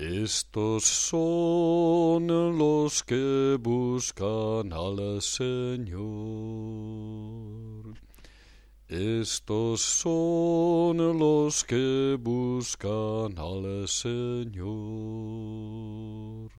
Estos son los que buscan al Señor. Estos son los que buscan al Señor.